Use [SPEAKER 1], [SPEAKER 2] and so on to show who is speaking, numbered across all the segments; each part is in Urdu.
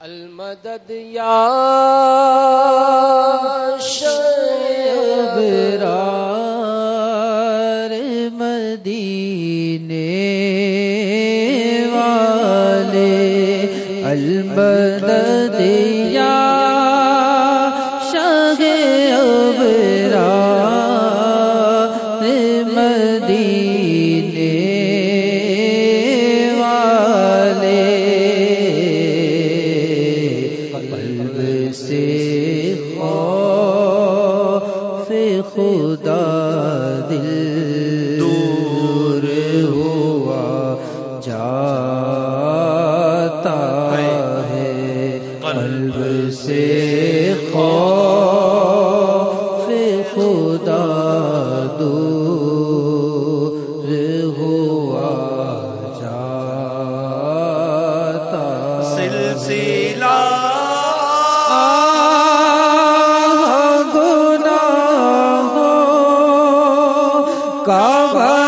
[SPEAKER 1] المدد یا شعب رار مدینے والے المدد یا شاہ ابرار قلب سے خوف خدا دور ہوا جاتا
[SPEAKER 2] سلسلہ
[SPEAKER 1] کا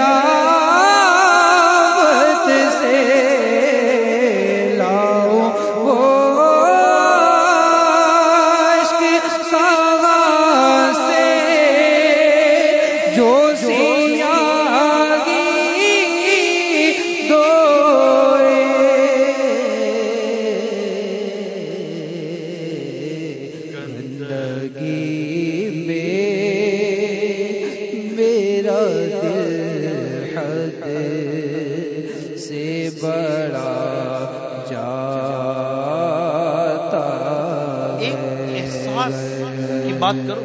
[SPEAKER 1] کا جاتا
[SPEAKER 2] ایک احساس کی بات کرو